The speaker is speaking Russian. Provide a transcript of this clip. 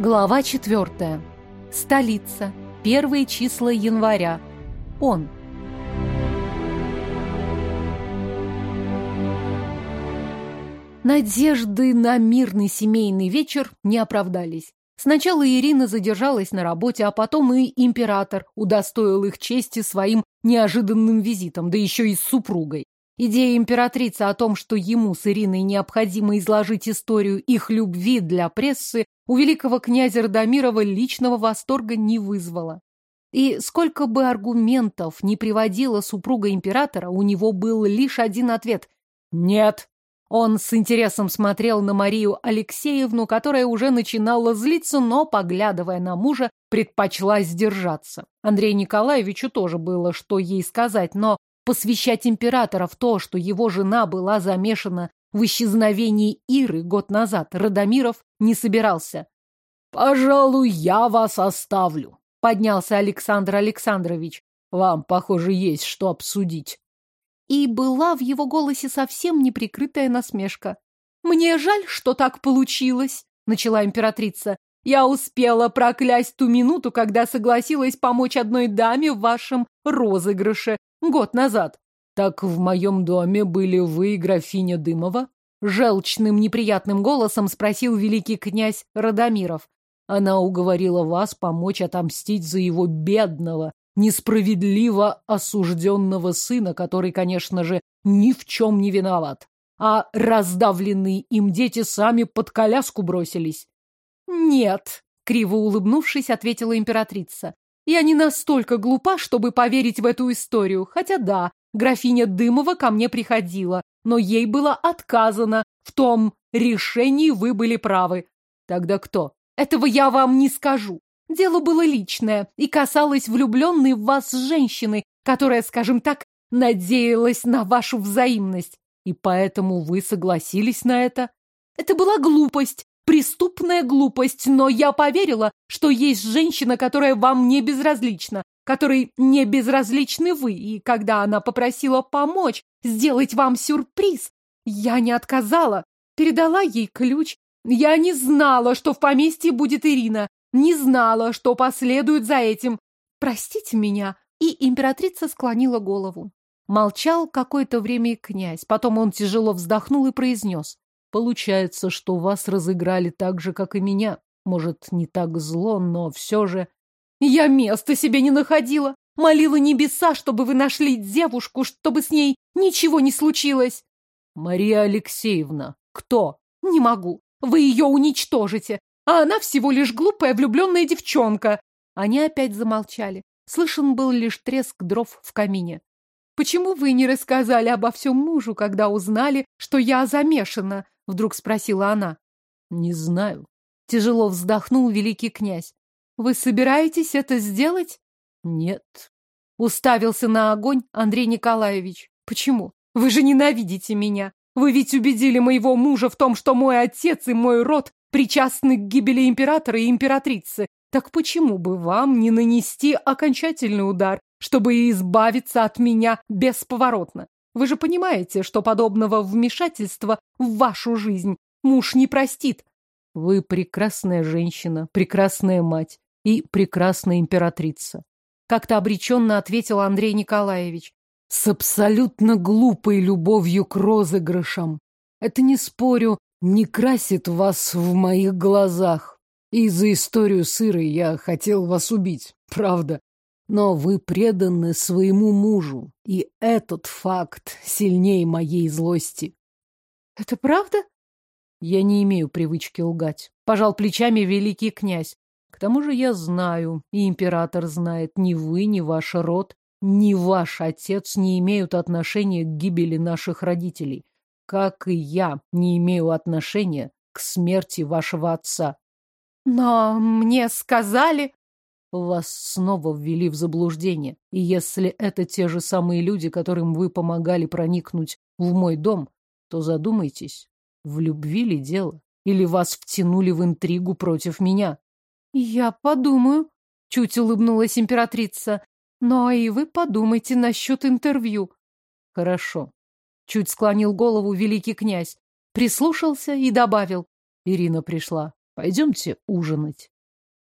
Глава четвертая. Столица. Первые числа января. Он. Надежды на мирный семейный вечер не оправдались. Сначала Ирина задержалась на работе, а потом и император удостоил их чести своим неожиданным визитом, да еще и с супругой. Идея императрицы о том, что ему с Ириной необходимо изложить историю их любви для прессы, у великого князя Радомирова личного восторга не вызвала. И сколько бы аргументов не приводила супруга императора, у него был лишь один ответ – «нет». Он с интересом смотрел на Марию Алексеевну, которая уже начинала злиться, но, поглядывая на мужа, предпочла сдержаться. Андрею Николаевичу тоже было, что ей сказать, но посвящать императора в то, что его жена была замешана в исчезновении Иры год назад, Радомиров не собирался. «Пожалуй, я вас оставлю», — поднялся Александр Александрович. «Вам, похоже, есть что обсудить» и была в его голосе совсем неприкрытая насмешка. «Мне жаль, что так получилось», — начала императрица. «Я успела проклясть ту минуту, когда согласилась помочь одной даме в вашем розыгрыше год назад». «Так в моем доме были вы и графиня Дымова?» Желчным неприятным голосом спросил великий князь Радомиров. Она уговорила вас помочь отомстить за его бедного, несправедливо осужденного сына, который, конечно же, ни в чем не виноват. А раздавленные им дети сами под коляску бросились. «Нет», — криво улыбнувшись, ответила императрица. «Я не настолько глупа, чтобы поверить в эту историю. Хотя да, графиня Дымова ко мне приходила, но ей было отказано. В том решении вы были правы. Тогда кто? Этого я вам не скажу. Дело было личное и касалось влюбленной в вас женщины, которая, скажем так, надеялась на вашу взаимность. И поэтому вы согласились на это? Это была глупость, преступная глупость, но я поверила, что есть женщина, которая вам не безразлична, которой не безразличны вы, и когда она попросила помочь, сделать вам сюрприз, я не отказала, передала ей ключ. Я не знала, что в поместье будет Ирина, не знала, что последует за этим. Простите меня. И императрица склонила голову. Молчал какое-то время князь. Потом он тяжело вздохнул и произнес. Получается, что вас разыграли так же, как и меня. Может, не так зло, но все же... Я места себе не находила. Молила небеса, чтобы вы нашли девушку, чтобы с ней ничего не случилось. Мария Алексеевна, кто? Не могу. Вы ее уничтожите а она всего лишь глупая влюбленная девчонка. Они опять замолчали. Слышен был лишь треск дров в камине. «Почему вы не рассказали обо всем мужу, когда узнали, что я замешана?» — вдруг спросила она. «Не знаю». Тяжело вздохнул великий князь. «Вы собираетесь это сделать?» «Нет». Уставился на огонь Андрей Николаевич. «Почему? Вы же ненавидите меня. Вы ведь убедили моего мужа в том, что мой отец и мой род причастны к гибели императора и императрицы. Так почему бы вам не нанести окончательный удар, чтобы избавиться от меня бесповоротно? Вы же понимаете, что подобного вмешательства в вашу жизнь муж не простит. Вы прекрасная женщина, прекрасная мать и прекрасная императрица. Как-то обреченно ответил Андрей Николаевич. С абсолютно глупой любовью к розыгрышам. Это не спорю, не красит вас в моих глазах. И за историю с Ирой я хотел вас убить, правда. Но вы преданы своему мужу, и этот факт сильнее моей злости. Это правда? Я не имею привычки лгать. Пожал плечами великий князь. К тому же я знаю, и император знает, ни вы, ни ваш род, ни ваш отец не имеют отношения к гибели наших родителей как и я, не имею отношения к смерти вашего отца. Но мне сказали... Вас снова ввели в заблуждение. И если это те же самые люди, которым вы помогали проникнуть в мой дом, то задумайтесь, в любви ли дело? Или вас втянули в интригу против меня? Я подумаю, чуть улыбнулась императрица. Но и вы подумайте насчет интервью. Хорошо. Чуть склонил голову великий князь. Прислушался и добавил. Ирина пришла. Пойдемте ужинать.